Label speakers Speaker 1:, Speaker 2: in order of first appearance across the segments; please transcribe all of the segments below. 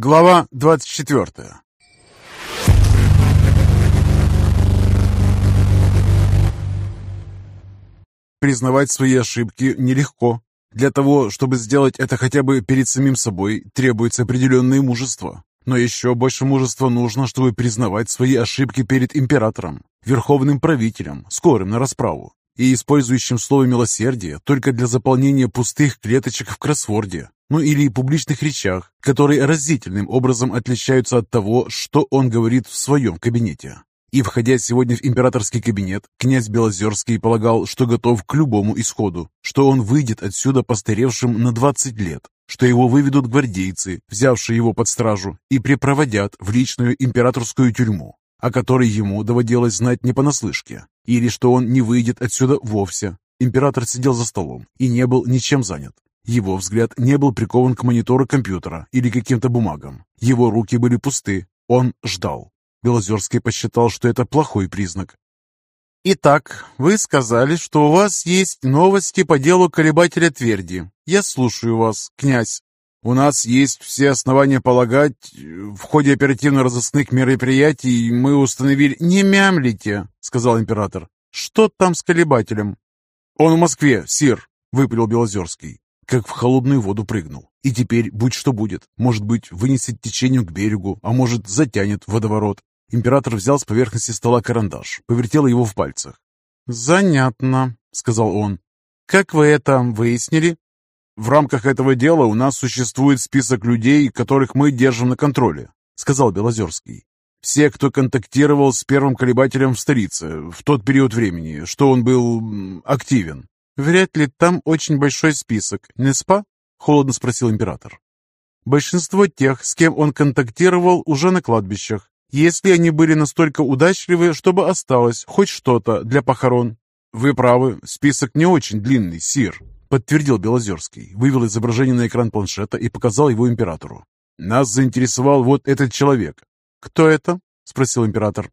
Speaker 1: Глава 24 Признавать свои ошибки нелегко. Для того, чтобы сделать это хотя бы перед самим собой, требуется определенное мужество. Но еще больше мужества нужно, чтобы признавать свои ошибки перед императором, верховным правителем, скорым на расправу, и использующим слово «милосердие» только для заполнения пустых клеточек в кроссворде, ну или публичных речах, которые разительным образом отличаются от того, что он говорит в своем кабинете. И, входя сегодня в императорский кабинет, князь Белозерский полагал, что готов к любому исходу, что он выйдет отсюда постаревшим на 20 лет, что его выведут гвардейцы, взявшие его под стражу, и припроводят в личную императорскую тюрьму, о которой ему доводилось знать не понаслышке, или что он не выйдет отсюда вовсе. Император сидел за столом и не был ничем занят. Его взгляд не был прикован к монитору компьютера или каким-то бумагам. Его руки были пусты. Он ждал. Белозерский посчитал, что это плохой признак. «Итак, вы сказали, что у вас есть новости по делу колебателя тверди. Я слушаю вас, князь». «У нас есть все основания полагать, в ходе оперативно-розыскных мероприятий мы установили...» «Не мямлите», — сказал император. «Что там с колебателем?» «Он в Москве, сир», — выпалил Белозерский как в холодную воду прыгнул. И теперь будь что будет. Может быть, вынесет течением к берегу, а может, затянет водоворот. Император взял с поверхности стола карандаш, повертел его в пальцах. «Занятно», — сказал он. «Как вы это выяснили?» «В рамках этого дела у нас существует список людей, которых мы держим на контроле», — сказал Белозерский. «Все, кто контактировал с первым колебателем в столице в тот период времени, что он был активен. «Вряд ли там очень большой список, не спа?» — холодно спросил император. «Большинство тех, с кем он контактировал, уже на кладбищах. Если они были настолько удачливы, чтобы осталось хоть что-то для похорон». «Вы правы, список не очень длинный, сир», — подтвердил Белозерский, вывел изображение на экран планшета и показал его императору. «Нас заинтересовал вот этот человек». «Кто это?» — спросил император.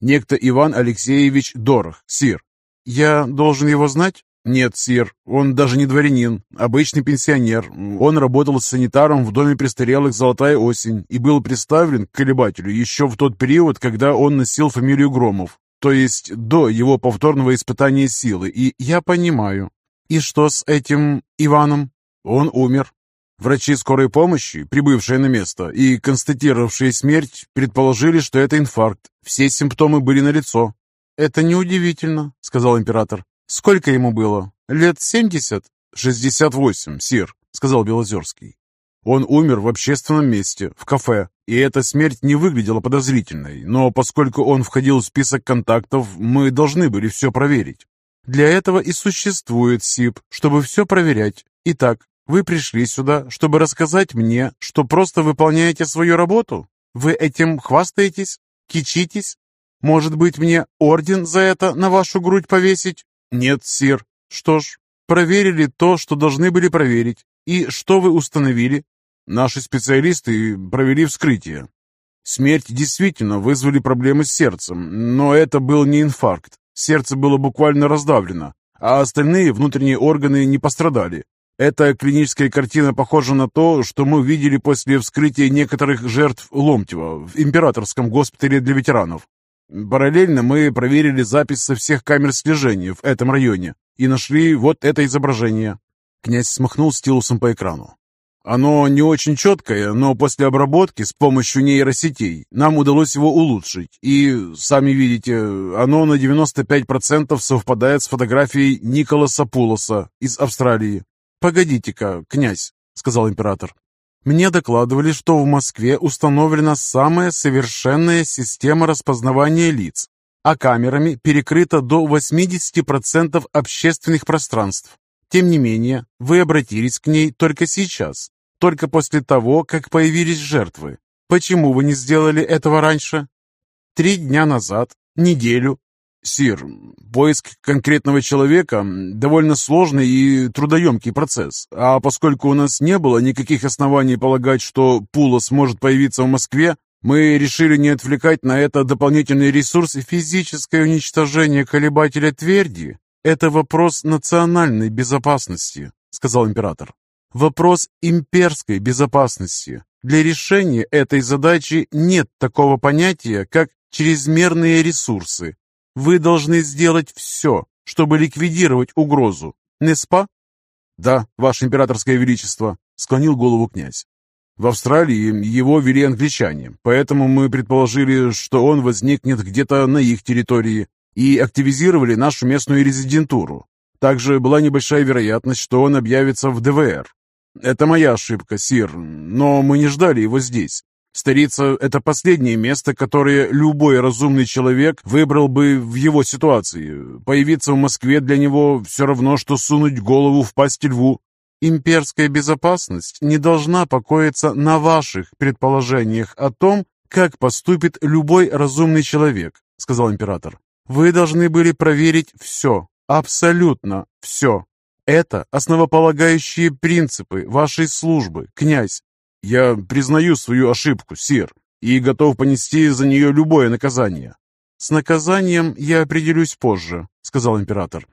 Speaker 1: «Некто Иван Алексеевич Дорох, сир». «Я должен его знать?» «Нет, сир, он даже не дворянин, обычный пенсионер. Он работал санитаром в доме престарелых «Золотая осень» и был представлен к колебателю еще в тот период, когда он носил фамилию Громов, то есть до его повторного испытания силы, и я понимаю. И что с этим Иваном? Он умер. Врачи скорой помощи, прибывшие на место и констатировавшие смерть, предположили, что это инфаркт. Все симптомы были налицо. «Это неудивительно», — сказал император. «Сколько ему было? Лет семьдесят?» «Шестьдесят восемь, сир», — сказал Белозерский. Он умер в общественном месте, в кафе, и эта смерть не выглядела подозрительной, но поскольку он входил в список контактов, мы должны были все проверить. Для этого и существует СИП, чтобы все проверять. Итак, вы пришли сюда, чтобы рассказать мне, что просто выполняете свою работу? Вы этим хвастаетесь? Кичитесь? Может быть, мне орден за это на вашу грудь повесить? «Нет, сир. Что ж, проверили то, что должны были проверить. И что вы установили?» «Наши специалисты провели вскрытие. Смерть действительно вызвали проблемы с сердцем, но это был не инфаркт. Сердце было буквально раздавлено, а остальные внутренние органы не пострадали. Эта клиническая картина похожа на то, что мы видели после вскрытия некоторых жертв Ломтева в императорском госпитале для ветеранов. Параллельно мы проверили запись со всех камер слежения в этом районе и нашли вот это изображение. Князь смахнул стилусом по экрану. Оно не очень четкое, но после обработки с помощью нейросетей нам удалось его улучшить. И, сами видите, оно на 95% совпадает с фотографией Николаса Пулоса из Австралии. «Погодите-ка, князь», — сказал император. Мне докладывали, что в Москве установлена самая совершенная система распознавания лиц, а камерами перекрыто до 80% общественных пространств. Тем не менее, вы обратились к ней только сейчас, только после того, как появились жертвы. Почему вы не сделали этого раньше? Три дня назад, неделю, Сир, поиск конкретного человека – довольно сложный и трудоемкий процесс, а поскольку у нас не было никаких оснований полагать, что Пула сможет появиться в Москве, мы решили не отвлекать на это дополнительный ресурс и физическое уничтожение колебателя тверди. Это вопрос национальной безопасности, сказал император. Вопрос имперской безопасности. Для решения этой задачи нет такого понятия, как чрезмерные ресурсы. Вы должны сделать все, чтобы ликвидировать угрозу. Неспа? Да, Ваше Императорское Величество, склонил голову князь. В Австралии его вели англичане, поэтому мы предположили, что он возникнет где-то на их территории и активизировали нашу местную резидентуру. Также была небольшая вероятность, что он объявится в ДВР. Это моя ошибка, Сир, но мы не ждали его здесь. Столица – это последнее место, которое любой разумный человек выбрал бы в его ситуации. Появиться в Москве для него все равно, что сунуть голову в пасть льву. Имперская безопасность не должна покоиться на ваших предположениях о том, как поступит любой разумный человек, сказал император. Вы должны были проверить все, абсолютно все. Это основополагающие принципы вашей службы, князь. Я признаю свою ошибку, сир, и готов понести за нее любое наказание. С наказанием я определюсь позже, сказал император.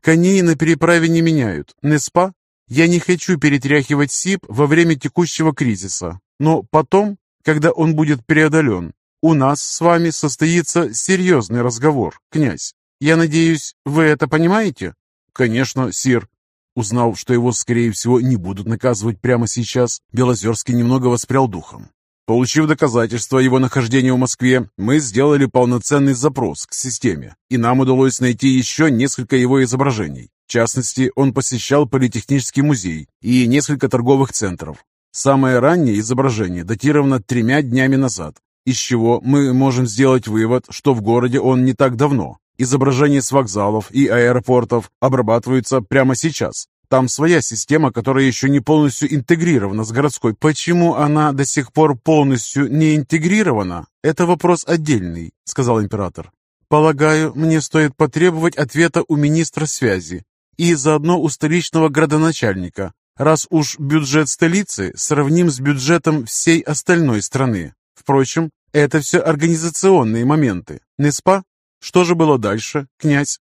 Speaker 1: Коней на переправе не меняют, не спа? Я не хочу перетряхивать СИП во время текущего кризиса, но потом, когда он будет преодолен, у нас с вами состоится серьезный разговор, князь. Я надеюсь, вы это понимаете? Конечно, сир. Узнав, что его, скорее всего, не будут наказывать прямо сейчас, Белозерский немного воспрял духом. Получив доказательства его нахождения в Москве, мы сделали полноценный запрос к системе, и нам удалось найти еще несколько его изображений. В частности, он посещал Политехнический музей и несколько торговых центров. Самое раннее изображение датировано тремя днями назад, из чего мы можем сделать вывод, что в городе он не так давно, Изображения с вокзалов и аэропортов обрабатываются прямо сейчас. Там своя система, которая еще не полностью интегрирована с городской. Почему она до сих пор полностью не интегрирована? Это вопрос отдельный, сказал император. Полагаю, мне стоит потребовать ответа у министра связи и заодно у столичного градоначальника, раз уж бюджет столицы сравним с бюджетом всей остальной страны. Впрочем, это все организационные моменты, не спа? Что же было дальше, князь?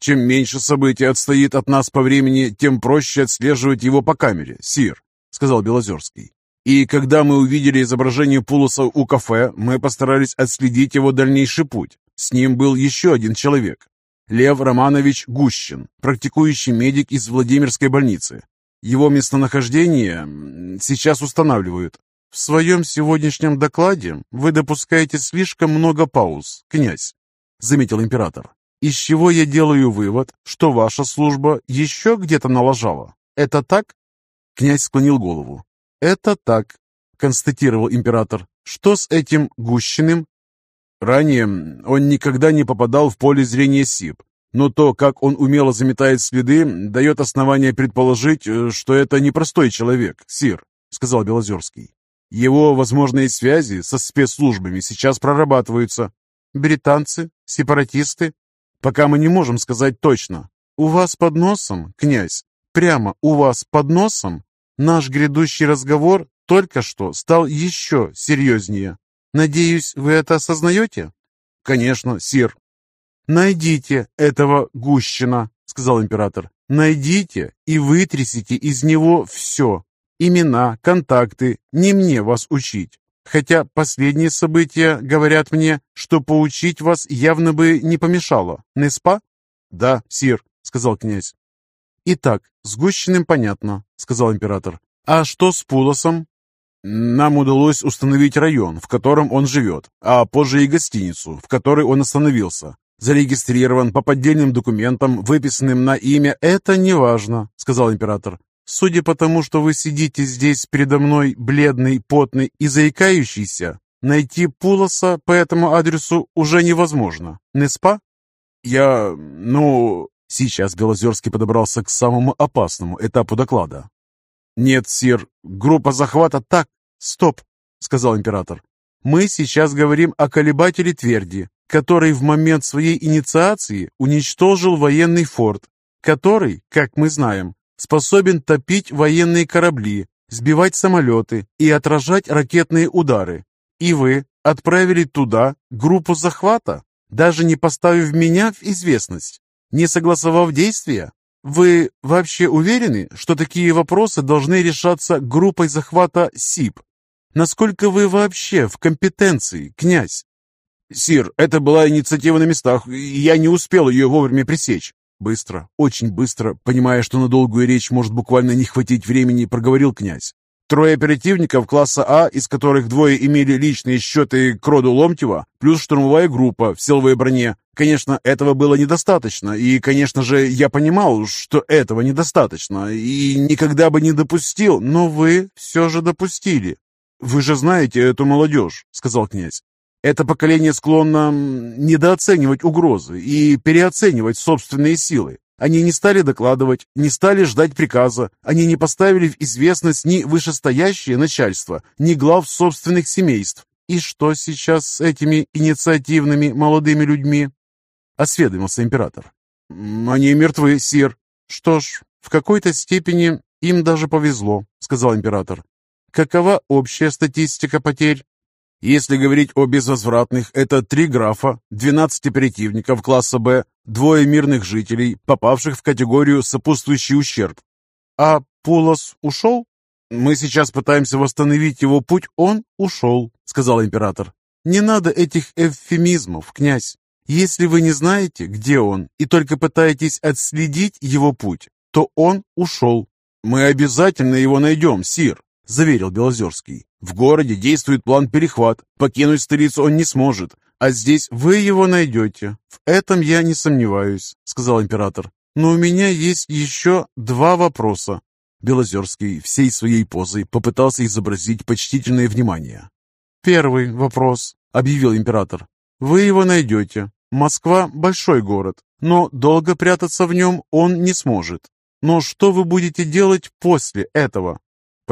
Speaker 1: Чем меньше событий отстоит от нас по времени, тем проще отслеживать его по камере, сир, сказал Белозерский. И когда мы увидели изображение Пулоса у кафе, мы постарались отследить его дальнейший путь. С ним был еще один человек. Лев Романович Гущин, практикующий медик из Владимирской больницы. Его местонахождение сейчас устанавливают. В своем сегодняшнем докладе вы допускаете слишком много пауз, князь заметил император. «Из чего я делаю вывод, что ваша служба еще где-то налажала? Это так?» Князь склонил голову. «Это так», — констатировал император. «Что с этим Гущиным?» Ранее он никогда не попадал в поле зрения СИП, но то, как он умело заметает следы, дает основание предположить, э, что это непростой человек, Сир, сказал Белозерский. Его возможные связи со спецслужбами сейчас прорабатываются. Британцы? Сепаратисты? Пока мы не можем сказать точно. У вас под носом, князь, прямо у вас под носом, наш грядущий разговор только что стал еще серьезнее. Надеюсь, вы это осознаете? Конечно, сир. Найдите этого Гущина, сказал император. Найдите и вытрясите из него все. Имена, контакты, не мне вас учить. Хотя последние события говорят мне, что поучить вас явно бы не помешало, не спа? Да, сир, сказал князь. Итак, с Гущиным понятно, сказал император. А что с Пулосом? Нам удалось установить район, в котором он живет, а позже и гостиницу, в которой он остановился. Зарегистрирован по поддельным документам, выписанным на имя. Это не важно, сказал император. Судя по тому, что вы сидите здесь передо мной, бледный, потный и заикающийся, найти Пулоса по этому адресу уже невозможно. Не спа? Я... ну... Сейчас Белозерский подобрался к самому опасному этапу доклада. «Нет, сир, группа захвата так...» «Стоп!» — сказал император. «Мы сейчас говорим о колебателе Тверди, который в момент своей инициации уничтожил военный форт, который, как мы знаем, способен топить военные корабли, сбивать самолеты и отражать ракетные удары. И вы отправили туда группу захвата, даже не поставив меня в известность, не согласовав действия? Вы вообще уверены, что такие вопросы должны решаться группой захвата СИП? Насколько вы вообще в компетенции, князь? Сир, это была инициатива на местах, я не успел ее вовремя пресечь. Быстро, очень быстро, понимая, что на долгую речь может буквально не хватить времени, проговорил князь. Трое оперативников класса А, из которых двое имели личные счеты к роду Ломтева, плюс штурмовая группа в силовой броне. Конечно, этого было недостаточно, и, конечно же, я понимал, что этого недостаточно, и никогда бы не допустил, но вы все же допустили. «Вы же знаете эту молодежь», — сказал князь. «Это поколение склонно недооценивать угрозы и переоценивать собственные силы. Они не стали докладывать, не стали ждать приказа, они не поставили в известность ни вышестоящее начальство, ни глав собственных семейств. И что сейчас с этими инициативными молодыми людьми?» — осведомился император. «Они мертвы, сир». «Что ж, в какой-то степени им даже повезло», — сказал император. Какова общая статистика потерь? Если говорить о безвозвратных, это три графа, 12 оперативников класса «Б», двое мирных жителей, попавших в категорию «сопутствующий ущерб». А Пулос ушел? Мы сейчас пытаемся восстановить его путь, он ушел, сказал император. Не надо этих эвфемизмов, князь. Если вы не знаете, где он, и только пытаетесь отследить его путь, то он ушел. Мы обязательно его найдем, сир, — заверил Белозерский. «В городе действует план перехват. Покинуть столицу он не сможет. А здесь вы его найдете. В этом я не сомневаюсь», — сказал император. «Но у меня есть еще два вопроса». Белозерский всей своей позой попытался изобразить почтительное внимание. «Первый вопрос», — объявил император. «Вы его найдете. Москва — большой город, но долго прятаться в нем он не сможет. Но что вы будете делать после этого?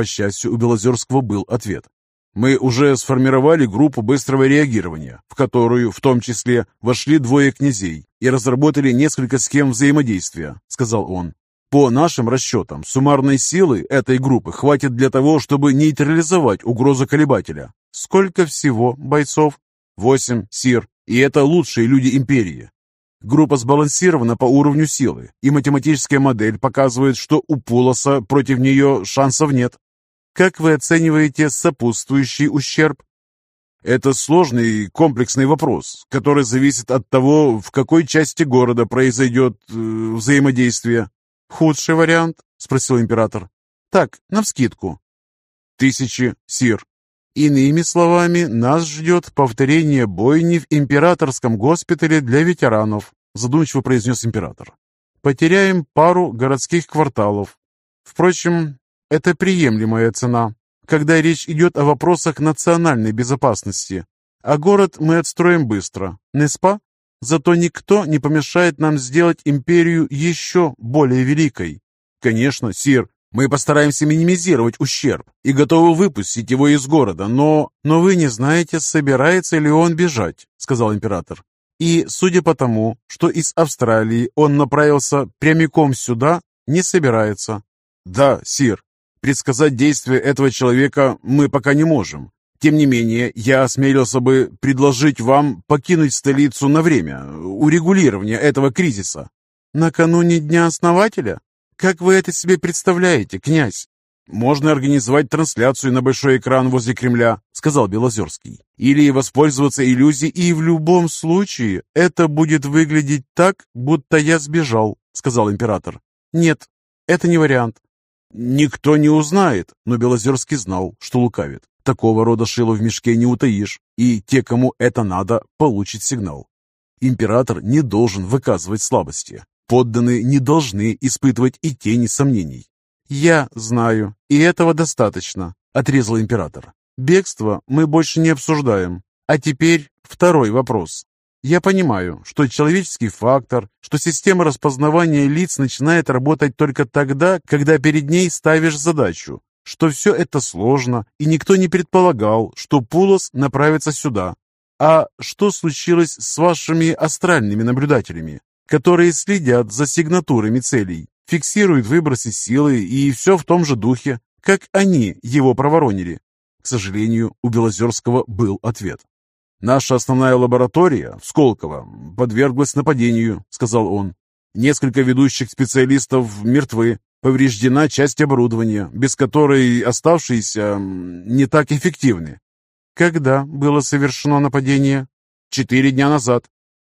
Speaker 1: По счастью, у Белозерского был ответ. Мы уже сформировали группу быстрого реагирования, в которую, в том числе, вошли двое князей и разработали несколько схем взаимодействия, сказал он. По нашим расчетам, суммарной силы этой группы хватит для того, чтобы нейтрализовать угрозу колебателя. Сколько всего бойцов? Восемь, Сир, и это лучшие люди Империи. Группа сбалансирована по уровню силы, и математическая модель показывает, что у Пулоса против нее шансов нет. Как вы оцениваете сопутствующий ущерб? Это сложный комплексный вопрос, который зависит от того, в какой части города произойдет э, взаимодействие. Худший вариант? Спросил император. Так, навскидку. Тысячи сир. Иными словами, нас ждет повторение бойни в императорском госпитале для ветеранов, задумчиво произнес император. Потеряем пару городских кварталов. Впрочем, это приемлемая цена, когда речь идет о вопросах национальной безопасности. А город мы отстроим быстро, не спа? Зато никто не помешает нам сделать империю еще более великой. Конечно, Сир, мы постараемся минимизировать ущерб и готовы выпустить его из города, но... Но вы не знаете, собирается ли он бежать, сказал император. И, судя по тому, что из Австралии он направился прямиком сюда, не собирается. Да, Сир, предсказать действия этого человека мы пока не можем. Тем не менее, я осмелился бы предложить вам покинуть столицу на время урегулирования этого кризиса. Накануне Дня Основателя? Как вы это себе представляете, князь? «Можно организовать трансляцию на большой экран возле Кремля», — сказал Белозерский. «Или воспользоваться иллюзией, и в любом случае это будет выглядеть так, будто я сбежал», — сказал император. «Нет, это не вариант». «Никто не узнает», но Белозерский знал, что лукавит. Такого рода шило в мешке не утаишь, и те, кому это надо, получат сигнал. Император не должен выказывать слабости. Подданные не должны испытывать и тени сомнений. «Я знаю, и этого достаточно», — отрезал император. «Бегство мы больше не обсуждаем. А теперь второй вопрос. Я понимаю, что человеческий фактор, что система распознавания лиц начинает работать только тогда, когда перед ней ставишь задачу, что все это сложно, и никто не предполагал, что Пулос направится сюда. А что случилось с вашими астральными наблюдателями? которые следят за сигнатурами целей, фиксируют выбросы силы и все в том же духе, как они его проворонили. К сожалению, у Белозерского был ответ. «Наша основная лаборатория в Сколково подверглась нападению», — сказал он. Несколько ведущих специалистов мертвы. Повреждена часть оборудования, без которой оставшиеся не так эффективны.
Speaker 2: Когда было совершено нападение?
Speaker 1: Четыре дня назад.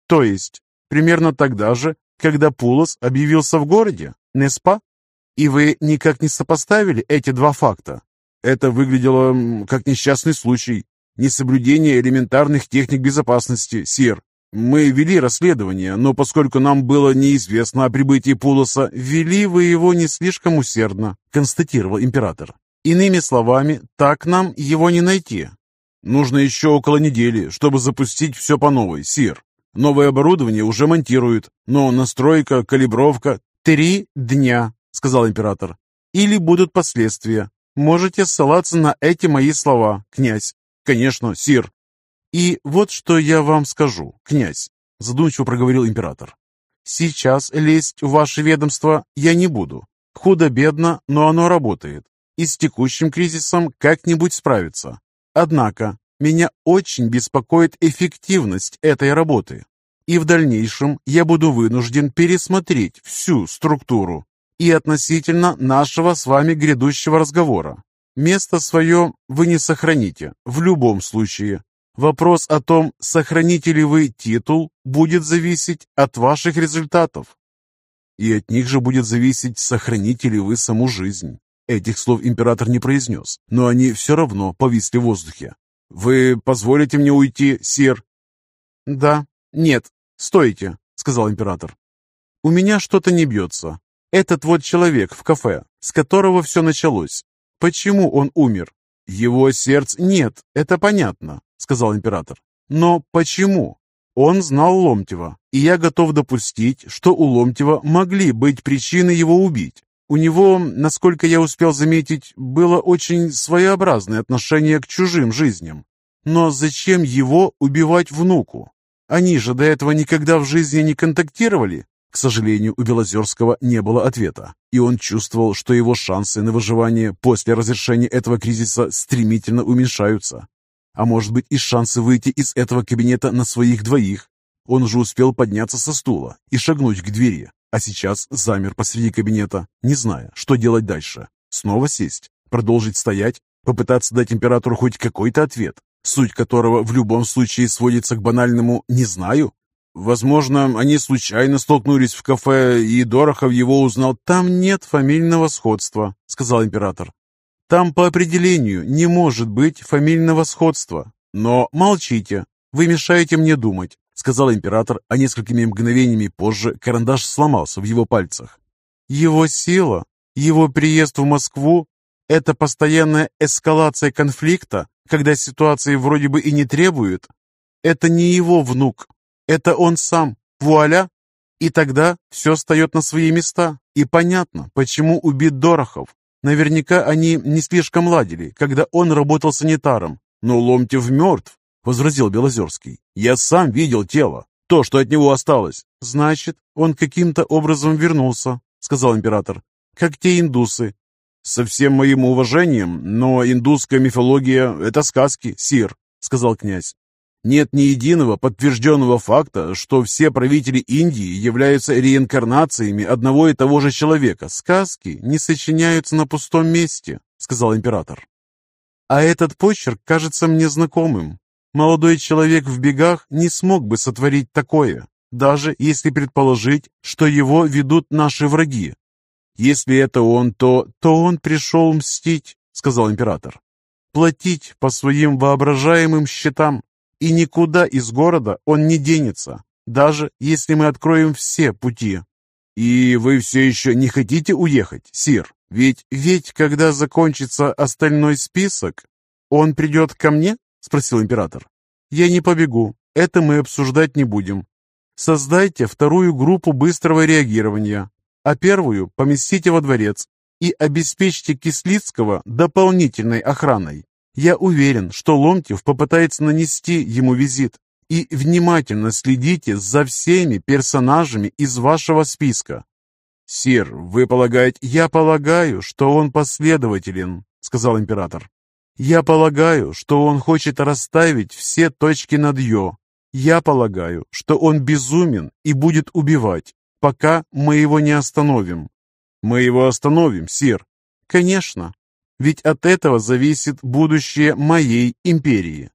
Speaker 2: То есть, примерно тогда же, когда Пулос объявился в городе, Неспа? И вы никак не сопоставили эти два факта?
Speaker 1: Это выглядело как несчастный случай. Несоблюдение элементарных техник безопасности, Сир. Мы вели расследование, но поскольку нам было неизвестно о прибытии Пулоса,
Speaker 2: вели вы его не слишком усердно, констатировал император. Иными словами, так нам его не найти.
Speaker 1: Нужно еще около недели, чтобы запустить все по новой, Сир. Новое оборудование уже монтируют, но настройка, калибровка...
Speaker 2: «Три дня», — сказал император. «Или будут последствия. Можете ссылаться на эти мои слова, князь».
Speaker 1: «Конечно, Сир».
Speaker 2: «И вот что я вам скажу, князь», — задумчиво проговорил император. «Сейчас лезть в ваше ведомство я не буду. Худо-бедно, но оно работает. И с текущим кризисом как-нибудь справиться. Однако меня очень беспокоит эффективность этой работы. И в дальнейшем я буду вынужден пересмотреть всю структуру и относительно нашего с вами грядущего разговора. Место свое вы не сохраните, в любом случае. Вопрос о том, сохраните ли вы титул, будет зависеть от ваших результатов.
Speaker 1: И от них же будет зависеть, сохраните ли вы саму жизнь. Этих слов император не произнес, но они все равно повисли в воздухе. «Вы позволите мне уйти, сир?»
Speaker 2: «Да, нет, стойте», — сказал император. «У меня что-то не бьется. Этот вот человек в кафе, с которого все началось. Почему он умер? Его сердце нет, это понятно», — сказал император. «Но почему? Он знал Ломтева, и я готов допустить, что у Ломтева могли быть причины его убить. У него, насколько я успел заметить, было очень своеобразное отношение к чужим жизням. Но зачем его убивать внуку? Они же до этого никогда в жизни не контактировали. К сожалению, у Белозерского не было ответа, и он чувствовал, что его шансы на выживание после разрешения этого кризиса стремительно уменьшаются. А может быть и шансы выйти из этого кабинета на своих двоих. Он уже успел подняться со стула и шагнуть к двери, а сейчас замер посреди кабинета, не зная, что делать дальше. Снова сесть, продолжить стоять, попытаться дать императору хоть какой-то ответ, суть которого в любом случае сводится к банальному «не знаю». Возможно, они случайно столкнулись в кафе, и Дорохов его узнал. «Там нет фамильного сходства», — сказал император. «Там по определению не может быть фамильного сходства. Но молчите, вы мешаете мне думать сказал император, а несколькими мгновениями позже карандаш сломался в его пальцах. Его сила, его приезд в Москву – это постоянная эскалация конфликта, когда ситуации вроде бы и не требуют. Это не его внук, это он сам. Вуаля! И тогда все встает на свои места, и понятно, почему убит Дорохов. Наверняка они не слишком ладили, когда он работал санитаром, но Ломтев мертв, возразил Белозерский. «Я сам видел тело, то, что от него осталось». «Значит, он каким-то образом вернулся», — сказал император, — «как те индусы». «Со всем моим уважением, но индусская мифология — это сказки, сир», — сказал князь. «Нет ни единого подтвержденного факта, что все правители Индии являются реинкарнациями одного и того же человека. Сказки не сочиняются на пустом месте», — сказал император. «А этот почерк кажется мне знакомым. Молодой человек в бегах не смог бы сотворить такое, даже если предположить, что его ведут наши враги. Если это он, то... то он пришел мстить, сказал император. Платить по своим воображаемым счетам. И никуда из города он не денется, даже если мы откроем все пути. И вы все еще не хотите уехать, сир? Ведь, ведь, когда закончится остальной список, он придет ко мне? спросил император. «Я не побегу. Это мы обсуждать не будем. Создайте вторую группу быстрого реагирования, а первую поместите во дворец и обеспечьте Кислицкого дополнительной охраной. Я уверен, что Ломтев попытается нанести ему визит. И внимательно следите за всеми персонажами из вашего списка. «Сир, вы полагаете...» «Я полагаю, что он последователен», — сказал император. Я полагаю, что он хочет расставить все точки над «ё». Я полагаю, что он безумен и будет убивать. пока мы его не остановим».
Speaker 1: «Мы его остановим, сир».
Speaker 2: «Конечно. Ведь от этого зависит будущее моей империи».